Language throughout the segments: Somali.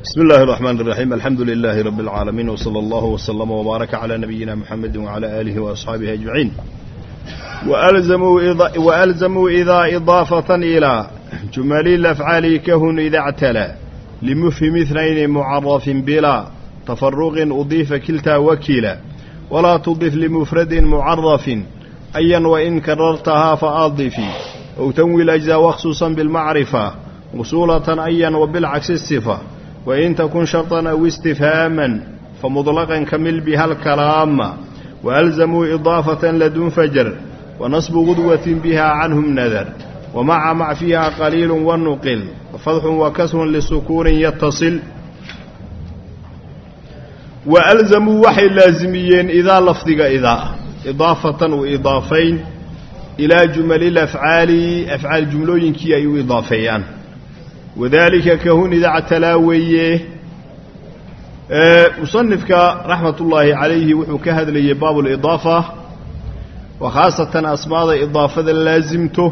بسم الله الرحمن الرحيم الحمد لله رب العالمين وصلى الله وسلم وبارك على نبينا محمد وعلى آله وأصحابه أجمعين وألزموا إضا, وألزموا إذا إضافة إلى جمل الأفعال كهن إذا اعتلى لمفهم اثنين معرف بلا تفرغ أضيف كلتا وكيلا ولا تضف لمفرد معرف أيا وإن كررتها فأضفي أو تنوي الأجزاء وخصوصا بالمعرفة وصولة أيا وبالعكس الصفة wain takun sharطan aw istifhaaman famudlaqan kamil biha alkalaama waalzamuu idaafatan ladun fajar wanasbu gudwatin biha canhum nadar wamaca mac fiiha qaliilu wanuqil fadxun wakasrun lisukuunin yatasil wa alzamuu waxay laasimiyeen idaa lafdiga idaa idaafatan u idaafayn ilaa jumali lafcaali afcaal jumlooyinkii ay u idaafeeyaan wadaalika kahun idaca talaa weeye musanifka raxmatullaahi calayhi wuxuu ka hadlayay baabulidaafa wa khaasatan asmaada idaafada laasimto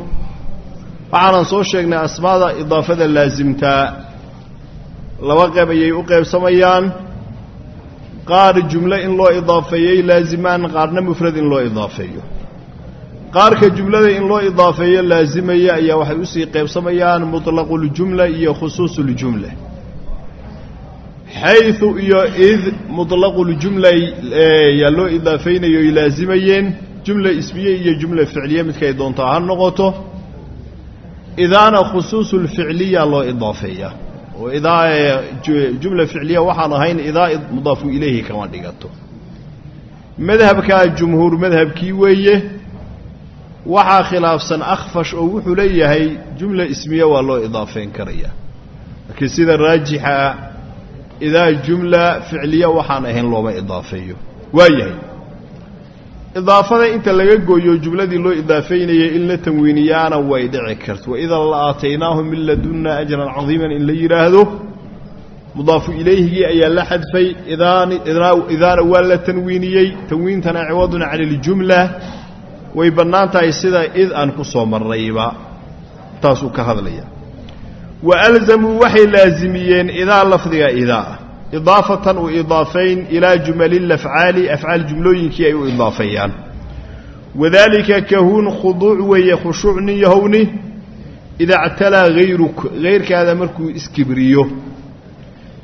waxaanan soo sheegnay asmaada idaafada laasimtaa laba qeyb ayay u qeybsamayaan qaar jumlo in loo idaafeeyey laasimaan qaarna mufrad in loo idaafeeyo qaarka jumlada in loo idaafeeyo laasimaya ayaa waxay u sii qaybsamayaan mutlaquljumla iyo khusuusuljumla xayu iyo id mutlaquljumla yaa loo idaafaynayo ay laasimayeen jumla ismiye iyo jumla ficliye midkay doonto ha noqoto. Idaana khusuusulficliya loo idaafeeya. Oo idaa jumla ficliya waxaan ahayn idaa mudaafu ilayhi kama dhigato. Madhabkaa jumhuur madhabkii weeye waxaa khilaafsan akhfash oo wuxuu leeyahay jumla ismiya waa loo idaafeyn karaya laakiin sida raajixa idaa jumla ficliya waxaan ahayn looma idaafeeyo. Waa yahay idaafada inta laga gooyo jumladii loo idaafeynayay in la tanwiiniyaana way dhici karto. Waidaa la aataynaahum min ladunna ajran cadiiman in la yidhaahdo mudaafu ilayhigii ayaa la xadfay idaana waa la tanwiiniyey. Tanwiintana ciwadun cani iljumla way bannaan tahay sida id aan ku soo marrayba taasuu ka hadlaya. Wa alzamuu waxay laasimiyeen idaa lafdiga idaa idaafatan u idaafayn ilaa jumali lafcaali afcaal jumlooyinkii ay u idaafeeyaan wadaalika kahuun khuduuc weeye khushuuc nin yahowni idaa actalaa hayruk hayrkaada markuu iskibriyo.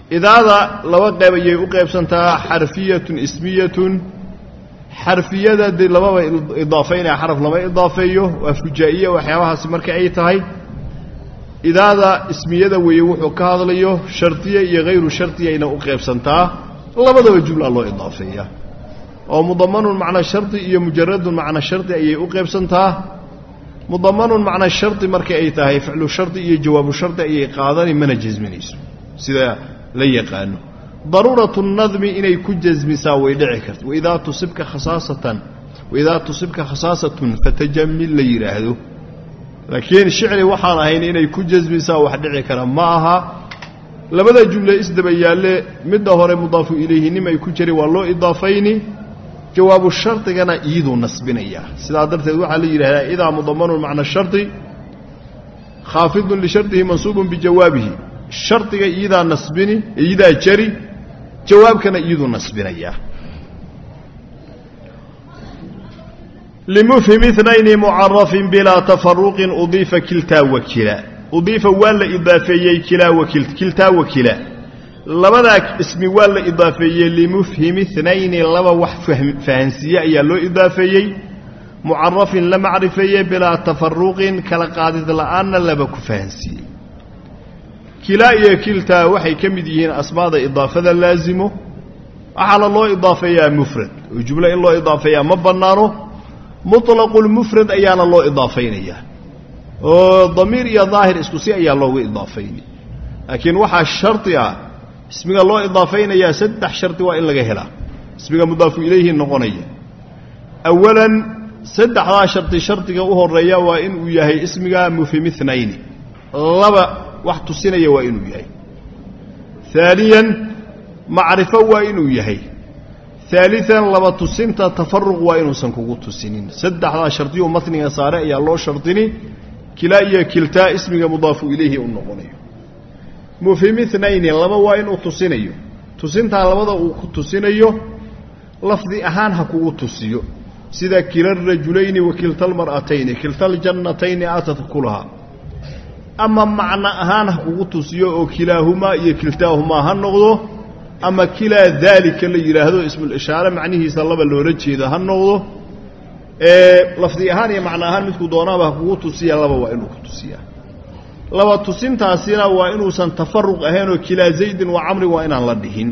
Idaada laba qeyb ayay u qaybsantaa xarfiyatun ismiyatun xarfiyada dee lababa idaafeynaya xaraf lama idaafeeyo waa fujaa'iye waxyaabahaasi marka ay tahay. Idaada ismiyada weeye wuxuu ka hadlayo shardiya iyo hayru shardiyayna u qaybsantaa labadaba jumla loo idaafeeya. Oo mudamanun macna shardi iyo mujaradun macna shardi ayay u qaybsantaa mudamanun macna shardi marka ay tahay ficlu shardi iyo jawaabu shardi ayay qaadani mana jasminayso sida la yaqaano daruuratu nadmi inay ku jasmisaa way dhici karta. Waidaa tusibka khasaasatan waidaa tusibka khasaasatun fatajamil la yidhaahdo laakiin shicri waxaan ahayn inay ku jasmisaa wax dhici kara. Ma aha. Labada jumle isdaba yaalle midda hore mudaafu ilayhinimay ku jira waa loo idaafayni. Jawaabu shardigana iyaduu nasbinayaa sidaa darteed waxaa la yidhahdaa idaa mudamanun macna shardi khaafidun lishardihi mansuubun bijawaabihi shardiga iyadaa nasbini iyadaa jari jawaabkana iyaduu nasbinayaa limufhim inayni mucarafin bilaa tafaruqin udiifa kiltaa wakila udiifa waa la idaafeeyey kiltaa wakila labadaa ismi waa la idaafeeyey limufhim inayni laba wax fahansiiye ayaa loo idaafeeyey mucarafin la macrifeeyey bilaa tafaruqin kala qaadid la'aanna laba ku fahansiiyey kilaa iyo kiltaa waxay ka mid yihiin asmaada idaafada laasimo waxaana loo idaafeeyaa mufrad. Oo jumlo in loo idaafeeyaa ma bannaano mutlaqulmufrad ayaana loo idaafaynayaa. Oo damiir iyo daahir isku si ayaa loogu idaafayni laakiin waxaa shardi ah ismiga loo idaafaynayaa saddex shardi waa in laga helaa. Ismiga mudaafu ilayhi noqonaya. Awalan saddexdaa shardi shardiga u horreeya waa inuu yahay ismiga mufhim inayni laba wax tusinaya waa inuu yahay. Aaniyan macrifo waa inuu yahay. Aalian laba tusinta tafaruq waa inuusan kugu tusinin. Saddexdaa shardiyu matniga saare ayaa loo shardini kilaa iyo kiltaa ismiga mudaafu ilayhi u noqonayo. Mufhim ithnayni laba waa inuu tusinayo. Tusintaa labada uu ku tusinayo lafdi ahaan ha kugu tusiyo. Sida kila rajulayni wa kilta almar'atayni kilta aljannatayni aatat kulahaa ama macno ahaan ha kugu tusiyo oo kilaahumaa iyo kiltaahumaa ha noqdo ama kilaa daalika la yidhaahdo ismulishaare macnihiisa laba loola jeedo ha noqdo lafdi ahaan iyo macno ahaan midku doonaaba ha kugu tusiya laba waa inuu ku tusiyaa laba tusintaasina waa inuusan tafaruq ahaynoo kilaa zaydin wa camrin waa inaan la dhihin.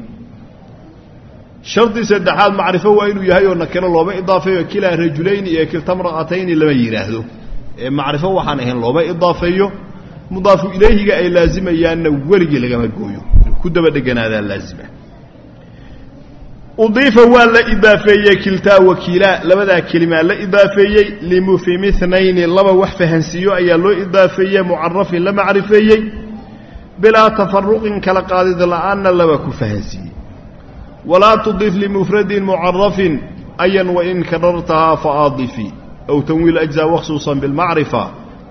Shardi saddexaad macrifo waa inuu yahay oo nakiro looma idaafeeyo kilaa rajulayni iyo kilta mra'atayni lama yidhaahdo ee macrifo waxaan ahayn looma idaafeeyo mudaafu ilayhiga ay laazimayaanna weligii lagama gooyo. Ku daba dheganaadaa laazima. Udiifa waa la idaafeeyey kiltaa wakiilaa labadaa kelimaa la idaafeeyey limufhimi ithnayni laba wax fahansiiyo ayaa loo idaafeeyey mucarafin la macrifeeyey. Bilaa tafaruqin kala qaadid la'aanna laba ku fahansiiyey walaa tudif limufradin mucarafin ayan wain karartahaa faadifi aw tanwiil ajzaa wakhsuusan bilmacrifa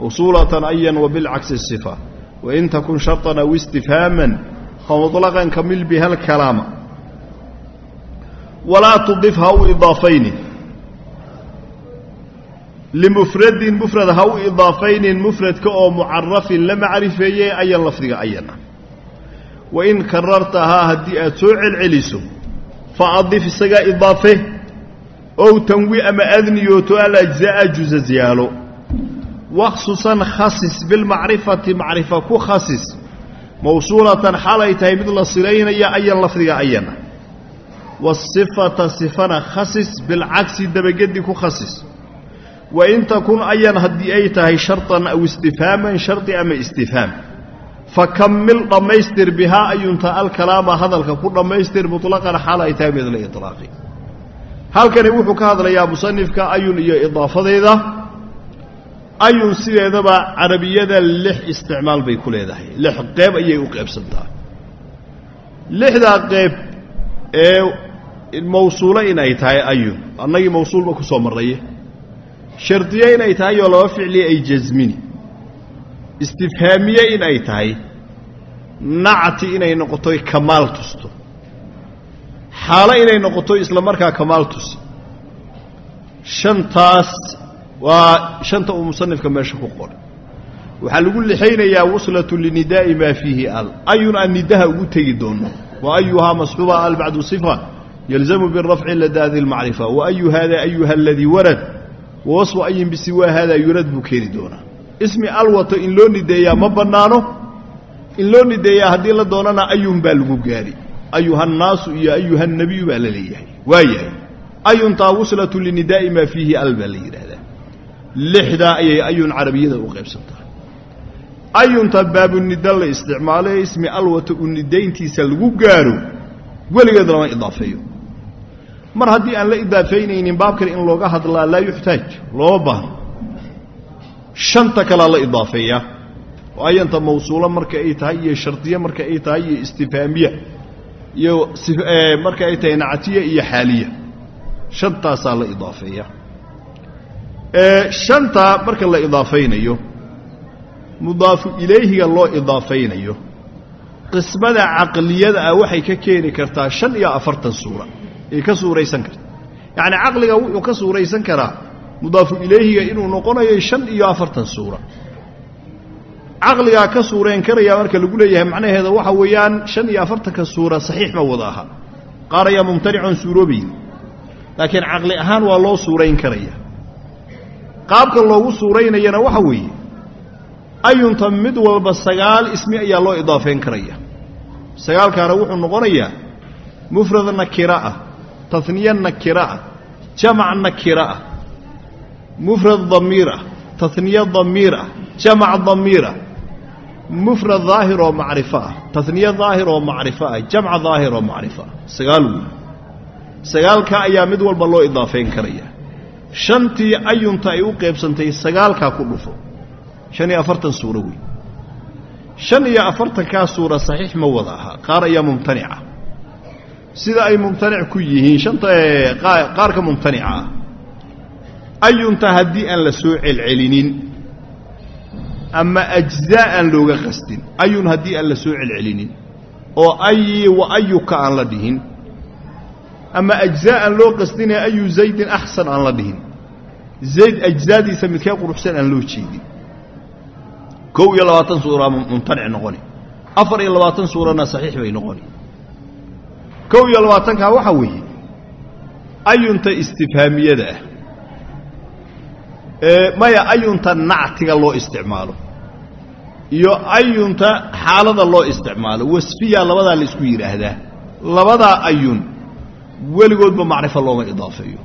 usuulatan ayan wabilcagsi sifa. Wain takun sharطan aw istifhaaman famuطlaqan kamil biha alkalaama walaa tudif ha u idaafaynin limufradin mufrad ha u idaafaynin mufradka oo mucarafin la macrifeeyey ayan lafdiga ayana wain karartahaa haddii aad soo celceliso faadif isagaa idaafe ow tanwi ama adniyooto alajza'a juzaziyaalo wakhsusan khasis bilmacrifati macrifa ku khasis mawsuulatan xalay tahay mid la silaynaya ayan lafdiga ayana wasifata sifana khasis bilcagsi dabagedi ku khasis wa in takun ayan haddii ay tahay shartan aw istifhaaman shardi ama istifhaam fakamil dhammaystir bihaa ayunta alkalaama hadalka ku dhammaystir muطlaqan xaal ay tahay mid la halkani wuxuu ka hadlayaa musanifka ayun iyo idaafadeeda ayun sideedaba carabiyada lix isticmaal bay ku leedahay. Lix qeyb ayay u qeybsantaa. Lixdaa qeyb ee mawsuulo inay tahay ayun annagii mawsuulba ku soo marraye. Shardiye inay tahay oo laba ficliya ay jasmini. Istifhaamiye in ay tahay. Nacti inay noqoto kamaal tusto. Xaalo inay noqoto isla markaa kamaal tusi. Shantaas waa shanta uu musanifka meesha ku qoray. Waxaa lagu lixaynayaa waslatu linidaa'i maa fiihi al. Ayun aan nidaha ugu tegi doono wa ayuhaa masxuuba al bacdu sifa yalzamu birafci ladaadi lmacrifa. Wa ayu hada ayuha aladii warad. Wa wasfu ayin bisiwaa hada yurad buu keeni doonaa. Ismi alwato in loo nideeyaa ma bannaano. In loo nideeyaa haddii la doonana ayun baa lagu gaari. Ayuhannaasu iyo ayuhannebiyu baa la leeyahay. Waayahay ayuntaa wuslatu linidaa'i maa fiihi al baa la yidhaahdaa lixdaa ayay ayun carabiyada u qaybsantaa. Ayunta baabunida la isticmaalo ismi alwata u nidayntiisa lagu gaaro weligeed lama idaafeeyo. Mar haddii aan la idaafeynaynin baabkan in looga hadlaa laa yuxtaaj looma baahno shanta kalaa la idaafeeyaa. Oo ayanta mawsuulo marka ay tahay iyo shardiye marka ay tahay iyo istifhaamiya iyo marka ay tahay nactiya iyo xaaliya. Shantaasaa la idaafeeya shantaa marka la idaafaynayo mudaafu ilayhiga loo idaafaynayo qismada caqliyada ah waxay ka keeni kartaa shan iyo afartan suura ay ka suuraysan karta. Yacni caqliga wuxuu ka suuraysan karaa mudaafu ilayhiga inuu noqonayo shan iyo afartan suura. Caqligaa ka suureen karaya marka lagu leeyahay macnaheeda waxa weeyaan shan iyo afartanka suura saxiix ma wada aha. Qaar ayaa mumtanicon suuroobayn laakiin caqli ahaan waa loo suurayn karaya qaabka loogu suuraynayana waxa weeye ayunta mid walba sagaal ismi ayaa loo idaafeyn karaya. Sagaalkaana wuxuu noqonayaa mufrad nakira ah taniye nakira ah jamac nakira ah mufrad damiir ah taniye damiir ah jamac damiir ah. Mufrad daahir oo macrifo ah taniye daahir oo macrifo ah jamc daahir oo macrifo ah. Sagaal wey sagaalkaa ayaa mid walba loo idaafeyn karaya shantii ayunta ay u qaybsantay sagaalkaa ku dhufo. Shan iyo afartan suuro wey shan iyo afartankaa suura saxiix ma wada aha. Qaar ayaa mumtanica sida ay mumtanic ku yihiin shanta qaarka mumtanica ah ayunta haddii aan la soo celcelinin ama ajzaa aan looga qasdin ayun haddii aan la soo celcelinin oo ayi wa ayuka aan la dhihin ama ajzaa aan loo qasdinee ayu zaydin axsan aan la dhihin. Zayd ajzaadiisa midkee quruxsan aan loo jeedin. Kow iyo labaatan suura mumtanic noqoni. Afar iyo labaatan suurana saxiix bay noqoni. Kow iyo labaatankaa waxaa weeye ayunta istifhaamiyada ah maya ayunta nactiga loo isticmaalo iyo ayunta xaalada loo isticmaalo wasfiya labadaa la isku yidhaahdaa labadaa ayun weligoodba macrifo looma idaafeeyo.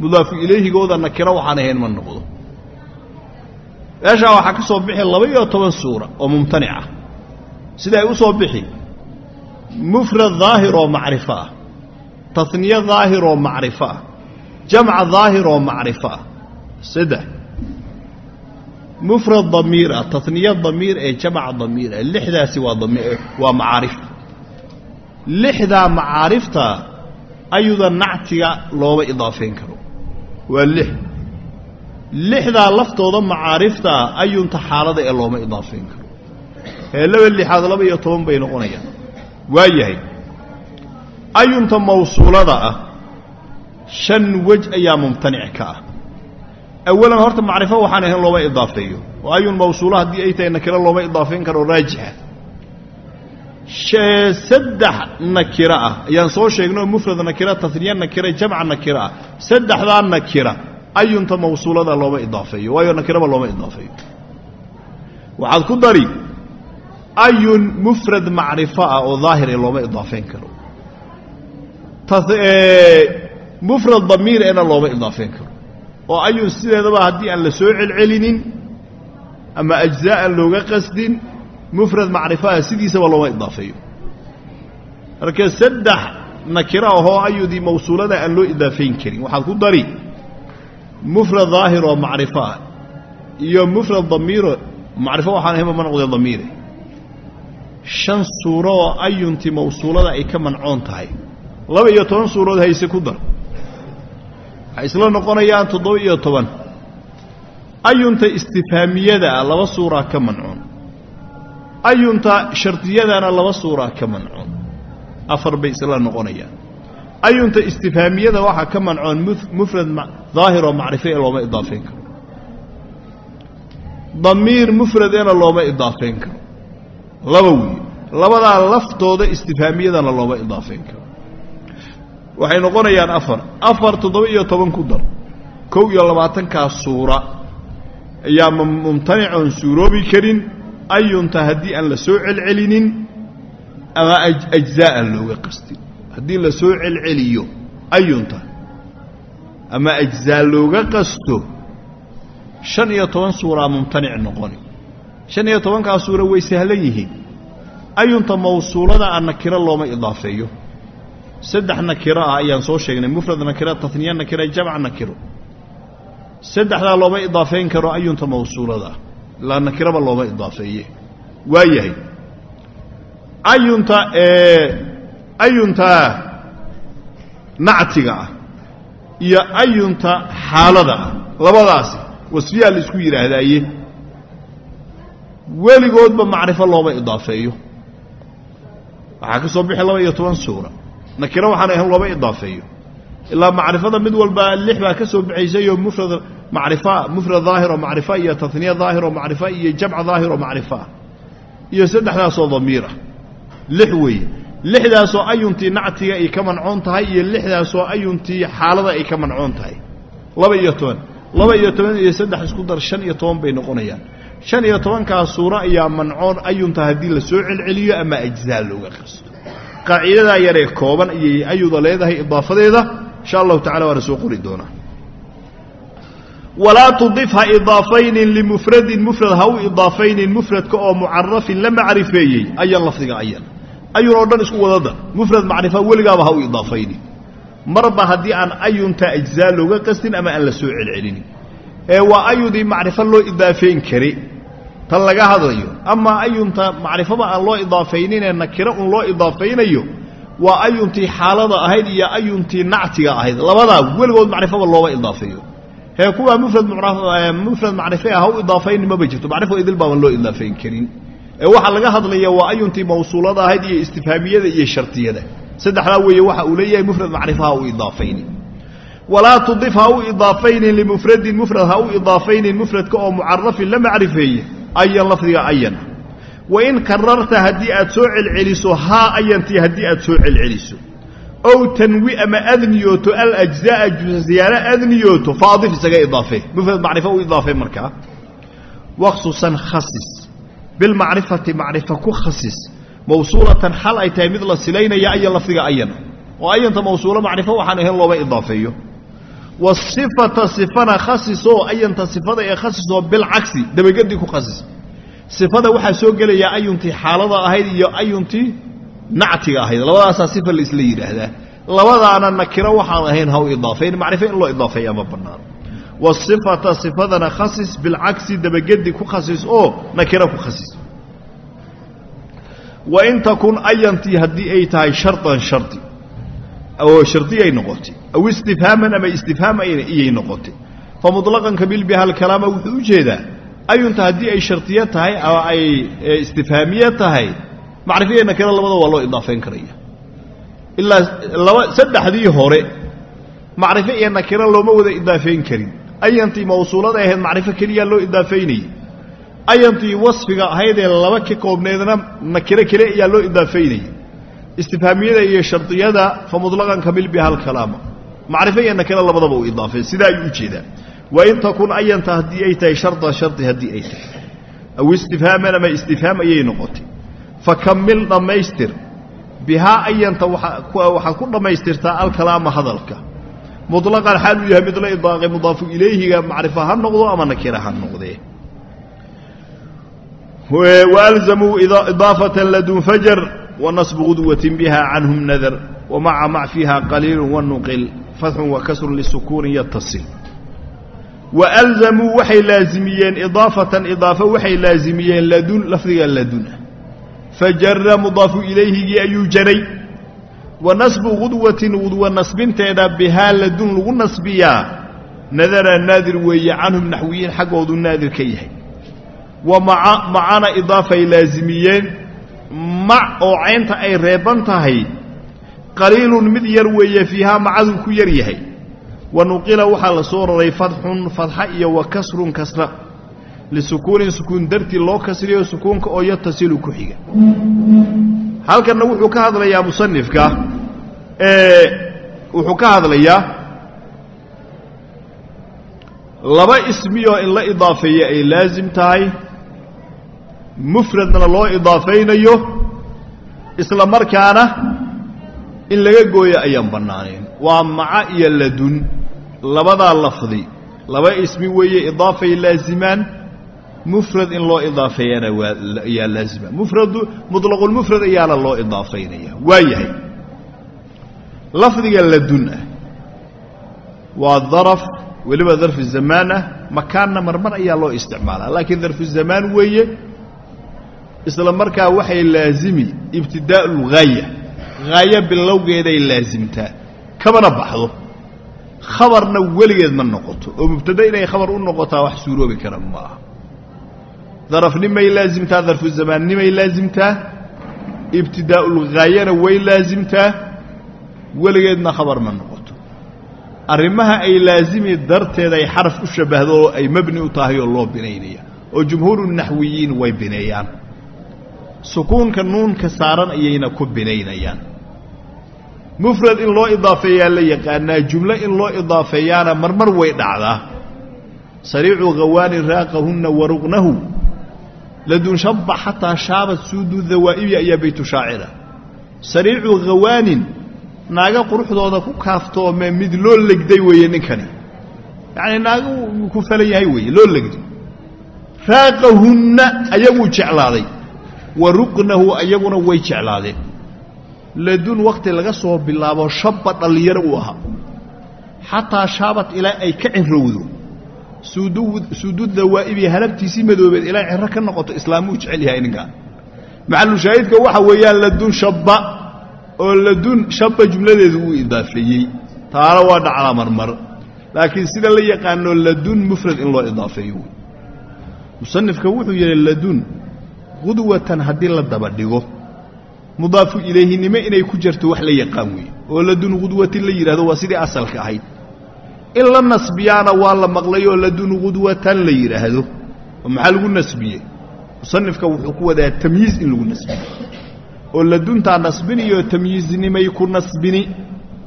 Mudaafu ilayhigooda nakiro waxaan ahayn ma noqdo. Meeshaa waxaa ka soo bixi laba iyo toban suura oo mumtanic ah. Sida ay u soo bixi mufrad daahir oo macrifo ah tasniye daahir oo macrifo ah jamca daahir oo macrifo ah. Saddex mufrad damiir ah tasniye damiir ee jamca damiir ah. Lixdaasi waa waa macaarif lixdaa macaarifta ayuda nactiga looma idaafeyn karo. Waa lix. Lixdaa laftooda macaariftaa ayunta xaalada ee looma idaafeyn karo. Ee laba lixaad laba iyo toban bay noqonayaan. Waa yahay. Ayunta mawsuulada ah shan wej ayaa mumtanic ka ah. Awalan horta macrifo waxaan ahayn looma idaafeeyo oo ayun mawsuula haddii ay tahay nakiro looma idaafeyn karo raajixa saddex nakira ah. Ayaan soo sheegnay oo mufrad nakira tasniye nakira jamca nakira ah. Saddexdaa nakira ayunta mawsuulada looma idaafeeyo. Waayo nakiraba looma idaafeeyo. Waxaad ku dari ayun mufrad macrifo ah oo daahire looma idaafeyn karo. Mufrad damiir ena looma idaafeyn karo. Oo ayun sideedaba haddii aan la soo celcelinin ama ajzaa aan looga qasdin mufrad macrifaha sidiisaba looma idaafeeyo. Marka saddex nakiro ahoo ayudii mawsuulada aan loo idaafeyn karin. Waxaad ku dari mufrad daahir oo macrifo ah iyo mufrad damiiro macrifo waxaan ahaynba ma noqdee damiire shan suuro oo ayuntii mawsuulada ay ka mancoon tahay. Laba iyo toban suurood hayse ku dar. Waxay isla noqonayaan toddoba iyo toban. Ayunta istifhaamiyada ah laba suuraa ka mancoon ayunta shardiyadana laba suuraa ka mancoon. Afar bay isla noqonayaan. Ayunta istifhaamiyada waxaa ka mancoon mufrad daahiroo macrifo ee looma idaafeyn karo. Damiir mufradena looma idaafeyn karo. Laba wey labadaa laftooda istifhaamiyadana looma idaafeyn karo. Waxay noqonayaan afar. Afar toddoba iyo toban ku dar. Kow iyo labaatankaa suura. Ayaa mumtanicoon suuroobi karin ayunta haddii aan la soo celcelinin ama ajzaa aan looga qastin. Haddii la soo celceliyo ayunta ama ajzaa looga qasto shan iyo toban suuraa mumtanic noqoni. Shan iyo tobankaa suura way sahlan yihiin. Ayunta mawsuulada a nakiro looma idaafeeyo. Saddex nakiro ah ayaan soo sheegnay. Mufrad nakiro tasniye nakiro jamc nakiro saddexdaa looma idaafeyn karo ayunta mawsuulada. ah ilaa nakiraba looma idaafeeye waa yahay ayunta ayunta nactiga ah iyo ayunta xaalada ah labadaasi wasfiyaa la isku yidhaahdaaye. Weligoodba macrifo looma idaafeeyo. Waxaa ka soo bixi laba iyo toban suura. Nakiro waxaan ahayn looma idaafeeyo. Ilaa macrifada mid walba lix baa ka soo baxaysayoo mufrad macrifa mufrad daahir oo macrifa iyo tasniye daahir oo macrifa iyo jamc daahir oo macrifa. Iyo saddexdaasoo damiir ah. Lix weeye lixdaasoo ayuntii nactiga ay ka mancoon tahay iyo lixdaasoo ayuntii xaalada ay ka mancoon tahay. Laba iyo toban. Laba iyo toban iyo saddex isku dar shan iyo toban bay noqonayaan. Shan iyo tobankaa suuro ayaa mancoon ayunta haddii la soo celceliyo ama ajzaa looga qasto. Qaaciidadaa yaree kooban ayay ayuda leedahay idaafadeeda insha allahu tacala waana soo qori doonaa walaa tudif ha idaafaynin limufradin mufrad ha u idaafaynin mufradka oo mucarafin la macrifeeyey ayan lafdiga ayan ayun oo dhan isku waddada mufrad macrifa weligaaba ha u idaafaynin marba haddii aan ayunta ajzaa looga qastin ama aan la soo celcelinin ee waa ayudii macrifo loo idaafeyn kari tan laga hadlayo. Amaa ayunta macrifaba aan loo idaafayninee nakiro un loo idaafaynayo waa ayuntii xaalada ahayd iyo ayuntii nactiga ahayd. Labadaa weligood macrifaba looma idaafeeyo hee kuwaa mufrad macrife ah u idaafayni maba jirto. Macrifo idil baaban loo idaafayn karin. Ee waxaa laga hadlaya waa ayuntii mawsuulada ahayd iyo istifhaamiyada iyo shartiyada. Saddexdaa weeye waxa uu leeyahay mufrad macrifa ha u idaafayni walaa tudif ha u idaafaynin limufradin mufrad ha u idaafaynin mufradka oo mucarafin la macrifeeye ayan lafdiga ayana wain kararta haddii aad soo celceliso haa ayantii haddii aad soo celceliso ow tanwi ama aad niyooto alajzaa'a juزyaana aad niyooto faadif isaga idaafe mufrad macrifa u idaafe markaa. Waqsusan khasis. Bilmacrifati macrifa ku khasis. Mawsuulatan xal ay tahay mid la silaynaya ayan lafdiga ayana oo ayanta mawsuulo macrifo waxaan ahayn looba idaafeeyo. Wasifata sifana khasisoo ayanta sifada ee khasisoo bilcagsi dabagedi ku khasis. Sifada waxaa soo gelayaa ayuntii xaalada ahayd iyo ayuntii nactiga ahayd. Labadaasaa sifa la isla yidhaahdaa. Labadaana nakiro waxaan ahayn ha idaafayn. Macrifo in loo idaafeeya ma wasifata sifadana khasis bilcagsi dabagedi ku khasis oo nakiro ku khasis. Wain takun ayantii haddii ay tahay shardan shardi oo shardiyay noqotay aw istifhaaman ama istifhaam iyay noqotay fa muطlaqan kabil biha alkalaama wuxuu u ayunta haddii ay shardiyo tahay ama ay istifhaamiye tahay macrifiya nakiro labada waa loo idaafayn karaya. Ilaa laba saddexdii hore macrifo iyo nakiro looma wada idaafeyn karin. Ayantii mawsuulada ahayd macrifo keliyaa loo idaafaynayay ayantii wasfiga ahaydee laba ka koobneedna nakiro kale ayaa loo idaafaynayay istifhaamiyada iyo shardiyada fa muطlaqan kamil biha alkalaama. Macrifo iyo nakiro labadaba u idaafay sidaa ayuu u jeedaa. Wain takun ayanta haddii ay tahay shardan shardi haddii ay tahay. Aw istifhaaman ama istifhaam ayay noqotay fakamil dhammaystir. Bihaa ayanta waxaad ku dhammaystirtaa alkalaama hadalka. Muطlaqan xaal uu yahay mid la idaaqay mudaafu ilayhiga macrifa ha noqdo ama nakira ha noqdee waalzamuu idaafata ladun fajar wanasbu gudwatin biha canhum nadar wamaca mac fiiha qaliilu wanuqil fatxun wakasrun lisukuunin yatasil waalzamuu waxay laazimiyeen idaafatan idaafo waxay laazimiyeen ladun lafdiga laduna fajara mudaafu ilayhigii ayuu jaray. Wa nasbu gudwatin gudwa nasbinteeda bihaa ladun lagu nasbiyaa. Nadara naadir weeye canhum naxwiyiin xaggoodu naadir ka yahay. Wa maca macana idaafay laazimiyeen. Mac oo caynta ay reeban tahay qaliilun mid yar weeye fiihaa macaduu ku yar yahay. Wa nuqila waxaa la soo raray fadxun fadxa iyo wa kasrun kasra lisukuunin sukuun dartii loo kasriyo sukuunka oo yatasilu ku xiga halkanna wuxuu ka hadlayaa musanifka wuxuu ka hadlayaa laba ismiyoo in la idaafeeyo ay laasim tahay mufradna loo idaafaynayo isla markaana in laga gooyo ayaan bannaanayn waa maca iyo ladun labadaa lafdi laba ismi weeye idaafay laazimaan mufrad in loo idaafeeyana waa ayaa laazima. Mufradu muطlaqulmufrad ayaana loo idaafaynaya waa yahay. Lafdiga ladun ah waa daraf weliba darfu zamaan ah makaanna marmar ayaa loo isticmaalaa. Laakiin darfu zamaan weeye isla markaa waxay laazimi ibtidaa'u lgaaya haayo bilowgeeday laasimtaa kamana baxdo. Khabarna weligeed ma noqoto. Oo mubtada inay khabar u noqotaa wax suuroobi kara ma aha darafnimay laasimtaa darfu zamaannimay laasimtaa ibtidaa'ulghaayana way laasimtaa weligeedna khabar ma noqoto. Arrimaha ay laazimi darteed ay xaraf u shabbahdo oo ay mabni u tahay oo loo binaynaya oo jumhuuru naxwiyiin way bineeyaan sukuunka nuunka saaran ayayna ku binaynayaan. Mufrad in loo idaafeeyaa la yaqaanaa jumlo in loo idaafeeyaana marmar way dhacdaa. Sariicu khawaani raaqahunna waruqnahu ladun shabba xataa shaabat suudu dawaa'ibi ayaa baytu shaacira sariicu khawaanin naaga quruxdooda ku kaaftoomee mid loo legday weeye ninkani yacanii naaga ku falan yahay weeye loo legday raaqahunna ayaguu jeclaaday wa ruqnahu ayaguna way jeclaadeen ladun wakhti laga soo bilaabo shabba dhallinyaro uu ahaa xataa shaabat ilaa ay ka cirowdo suudu dawaa'ibi halabtiisii madoobeed ilaa ciro ka noqoto islaamuu jecel yahay ninkaa maxalushaahidka waxa weeyaan ladun shabba oo ladun shabba jumladeedu uu idaafeeyey taana waa dhacdaa marmar. Laakiin sida la yaqaano ladun mufrad in loo idaafeeyo wey musanifka wuxuu yidhi ladun qudwatan haddii la daba dhigo. Mudaafu ilayhinimo inay ku jirto wax la yaqaan weeye oo ladun qudwatin la yidhahdo waa sidii asalka ahayd in la nasbiyaana waa la maqlay oo ladun qudwatan la yidhaahdo oo maxaa lagu nasbiyey? Musanifka wuxuu ku wadaa tamyiiz in lagu nasbiyo. Oo laduntaa nasbiniyo tamyiiznimay ku nasbini.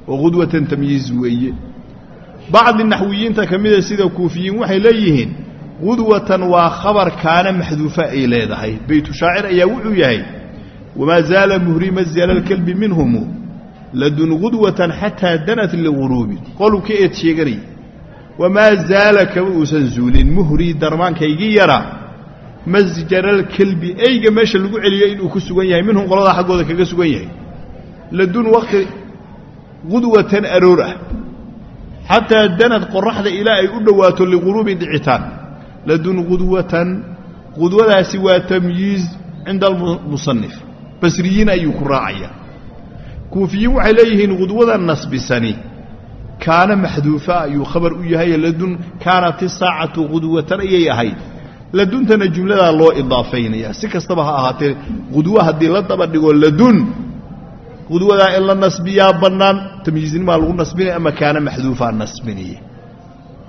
Oo qudwatan tamyiiz weeye. Bacdi naxwiyiinta ka mida sida kuufiyiin waxay leeyihiin qudwatan waa khabar kaana maxduufa ay leedahay. Beytu shaacir ayaa wuxuu yahay wamaa zaala muhrima ziyala lkalbi minhumu ladun qudwatan xataa danat liguruubi qoluu ka eed sheeganaya wamaa zaala kama uusan zuulin. Muhrii darmaankaygii yaraa masjaralkelbi eyga meesha lagu celiyo inuu ku sugan yahay. Minhum qoladaa xaggooda kaga sugan yahay. Ladun waqti qudwatan aroor ah. Xataa danad qoraxda ilaa ay u dhowaato liguruubi dhicitaan. Ladun qudwatan qudwadaasi waa tamyiiz cinda almusanif basriyiin ayuu ku raacaya kuufiyiin waxay leeyihiin qudwada nasbisani kaana maxduufa ayuu khabar u yahay ladun kaanat isaacatu qudwatan ayay ahayd laduntana jumladaa loo idaafaynaya si kastaba ha ahaatee qudwo haddii la daba dhigo ladun qudwadaa in la nasbiyaa bannaan tamyiiznimaa lagu nasbinaya ama kaana maxduufaa nasbinaya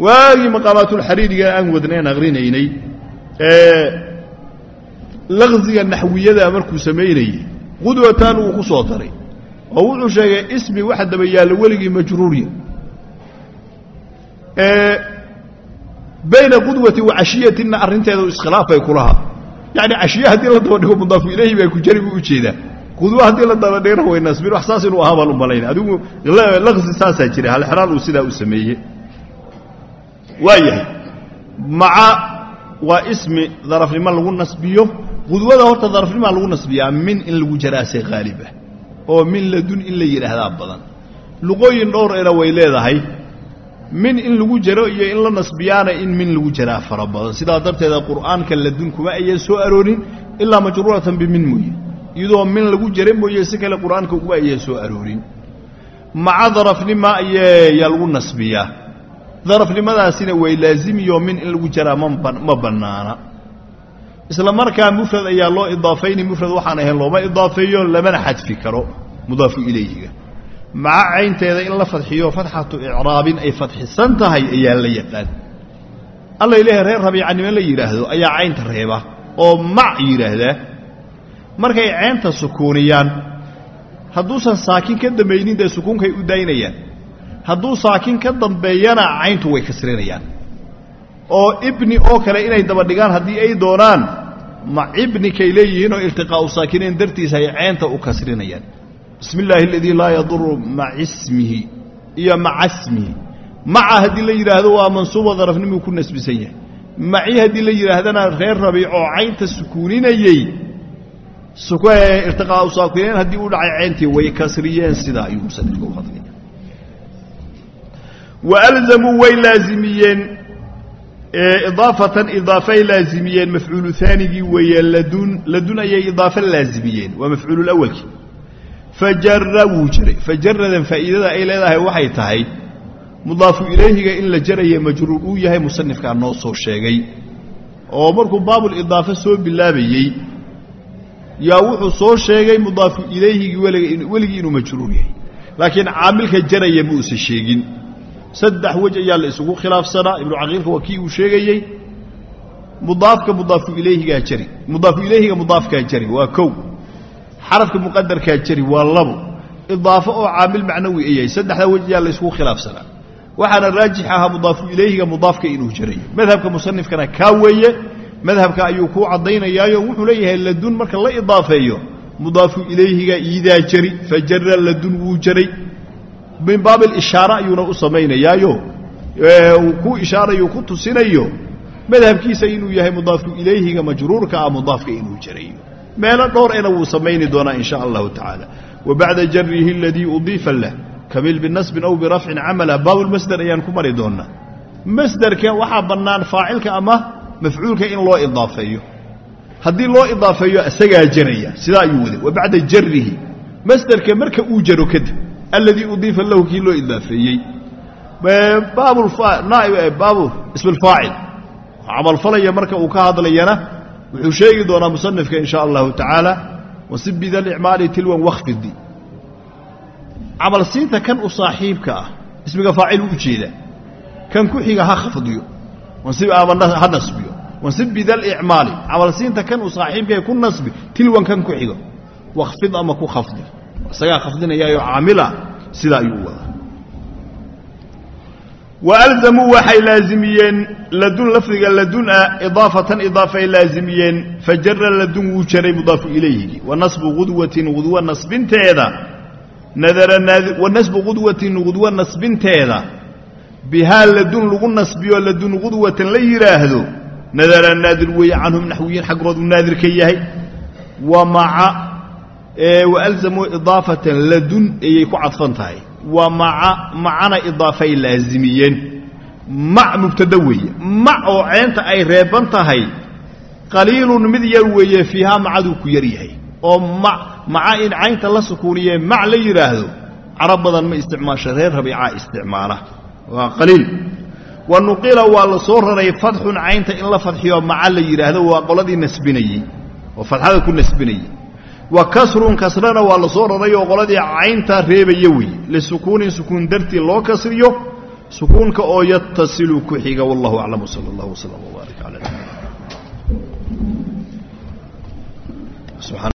waagii maqaamaatulxariiriga aan wadnayn aqrinaynay ee laqsiga naxwiyada markuu samaynayey qudwatan uu ku soo daray oo wuxuu sheegay ismi waxa daba yaallo weligii majruuriya bayna qudwati wa cashiyatinna arrinteeda iskhilaafay kulahaa yacni cashiye haddii la daba dhigo mudaafu ilayhi baa ku jari buu u jeedaa qudwo haddii la daba dhigana way nasbin wax saas inuu ahaa baan u malayna adigu laqsi saasaa jira halxiraan uu sidaa u sameeyey. Waa yahay maca waa ismi darafnimo lagu nasbiyo. Qudwada horta darafnimaa lagu nasbiyaa min in lagu jaraasay haaliba oo min ladun in la yidhaahdaa badan. Luqooyin dhowr era way leedahay. Min in lagu jaro iyo in la nasbiyaana in min lagu jaraa fara badan. Sidaa darteeda qur'aanka ladun kuma ayan soo aroorin ilaa majruuratan bimin mooye. Iyadoo min lagu jara mooye si kale qur'aanka uma ayan soo aroorin. Maca darafnima ayaa lagu nasbiyaa. Darafnimadaasina way laazimiyo min in lagu jaraa ma bannaana isla markaa mufrad ayaa loo idaafayni mufrad waxaan ahayn looma idaafeeyo lamana xadfi karo mudaafu ilayhiga. Maca caynteeda in la fadxiyo fatxatu icraabin ay fadxisan tahay ayaa la yaqaan. Alla ilaahay reer rabiicanimo la yidhaahdo ayaa caynta reeba oo mac yidhaahdaa markay caynta sukuuniyaan hadduusan saakin ka dambaynin dee sukuunkay u daynayaan. Hadduu saakin ka dambeeyana cayntu way kasrinayaan oo ibni oo kale inay daba dhigaan haddii ay doonaan ma ibnikay leeyihiinoo iltiqaa'u saakinayn dartiisa ay caynta u kasrinayaan. Bismi illaahi aladii laa yaduru maca ismihi iyo maca smihi maca haddii la yidhaahdo waa mansuuba darafnimuu ku nasbisan yahay. Maci haddii la yidhaahdana reer rabiic oo caynta sukuuninayey iltiqaa'u saakinayn haddii u dhacay cayntii way kasriyeen sidaa ayuu musanifka u hadlaya. Waalzamuu way laazimiyeen idaafatan idaafay laazimiyeen mafcuulu aanigii weeye ladun ladun ayay idaafa laazimiyeen waa mafcuululawalkii fajara wuu jiray. Fajaradan faa'iidada ay leedahay waxay tahay mudaafu ilayhiga in la jaraya majruur uu yahay musanifkaa noo soo sheegay oo markuu baabulidaafa soo bilaabayey yaa wuxuu soo sheegay mudaafu ilayhigii weligii inuu majruur yahay. Laakiin caamilka jaraya ma uusan sheegin saddex wej ayaa la isugu khilaafsanaa. Ibnu caqiilka waa kii uu sheegayey mudaafka mudaafu ilayhigaa jari. Mudaafu ilayhiga mudaafkaa jari waa kow. Xarafka muqadarkaa jari waa labo. Idaafo oo caamil macnawi ayahay saddexdaa wej ayaa la isugu khilaafsanaa. Waxaana raajix ahaa mudaafu ilayhiga mudaafka inuu jarayo madhabka musanifkana kaa weeye. Madhabka ayuu kuu caddaynayaayo wuxuu leeyahay ladun marka la idaafeeyo mudaafu ilayhiga iidaa jari fajara ladun wuu jaray min baab alishaara ayuuna u samaynayaayo ku ishaarayo ku tusinayo madhabkiisa inuu yahay mudaafu ilayhiga majruurka ah mudaafka inuu jarayo. Meelo dhowr ena wuu samayni doonaa in allahu tacaala. Wa bacda jarihi aladii udiifa lah kamil binasbin aw birafcin camala baabulmasder ayaan ku mari doonaa. Masderka waxaa bannaan faacilka ama mafcuulka in loo idaafeeyo. Haddii loo idaafeeyo isagaa jaraya. Sidaa ayuu waday. Wa bacda jarihi masderka marka uu jaro kadib alladii udiifa lahu kii loo idaafeeyey baabu ism اlfaacil camalfalaya marka uu ka hadlayana wuxuu sheegi doonaa musanifka in sha allahu tacaala wasib bida tilwan wakfidi camal kan u saaxiibka ah ismiga faacil u ujeeda kan ku xiga ha khafdiyo ha nasbiyo wansib bida licmaali camal siinta kan u saaxiibka ku nasbi tilwan kan ku xigo wakfid ama ku khafdi isagaa khafdinayaayo caamila sidaa ayuu u wadaa. Waalzamuu waxay laazimiyeen ladun lafdiga ladun ah idaafatan idaafay laazimiyeen fajara ladun wuu jaray mudaafu ilayhi. Wa nasbu qudwatin qudwa nasbinteeda wa nasbu qudwatin qudwa nasbinteeda bihaa ladun lagu nasbiyo ladun qudwatan la yidhaahdo nadara naadir weeye canhum naxwiyiin xaggoodu naadir ka yahay. Wa maca waalzamuu idaafatan ladun ayay ku cadfan tahay. Wa maca macana idaafay laazimiyeen. Mac mubtada weeye. Mac oo ceenta ay reeban tahay qaliilun mid yar weeye fiihaa macaduu ku yar yahay. Oo maca in caynta la sukuuniyee mac la yidhaahdo carab badan ma isticmaasha reer rabiicaa isticmaala. Waa qaliil. Wa nuqila waa la soo raray fadxun caynta in la fadxiyo maca la yidhaahdo waa qoladii nasbinayey. Oo fadxada ku nasbinayey wa kasrun kasrana waa la soo raray oo qoladii caynta reebaya weeye lisukuunin sukuun dartii loo kasriyo sukuunka oo yatasilu ku xiga wallahu aclam wsala allah wslam wbaarak cala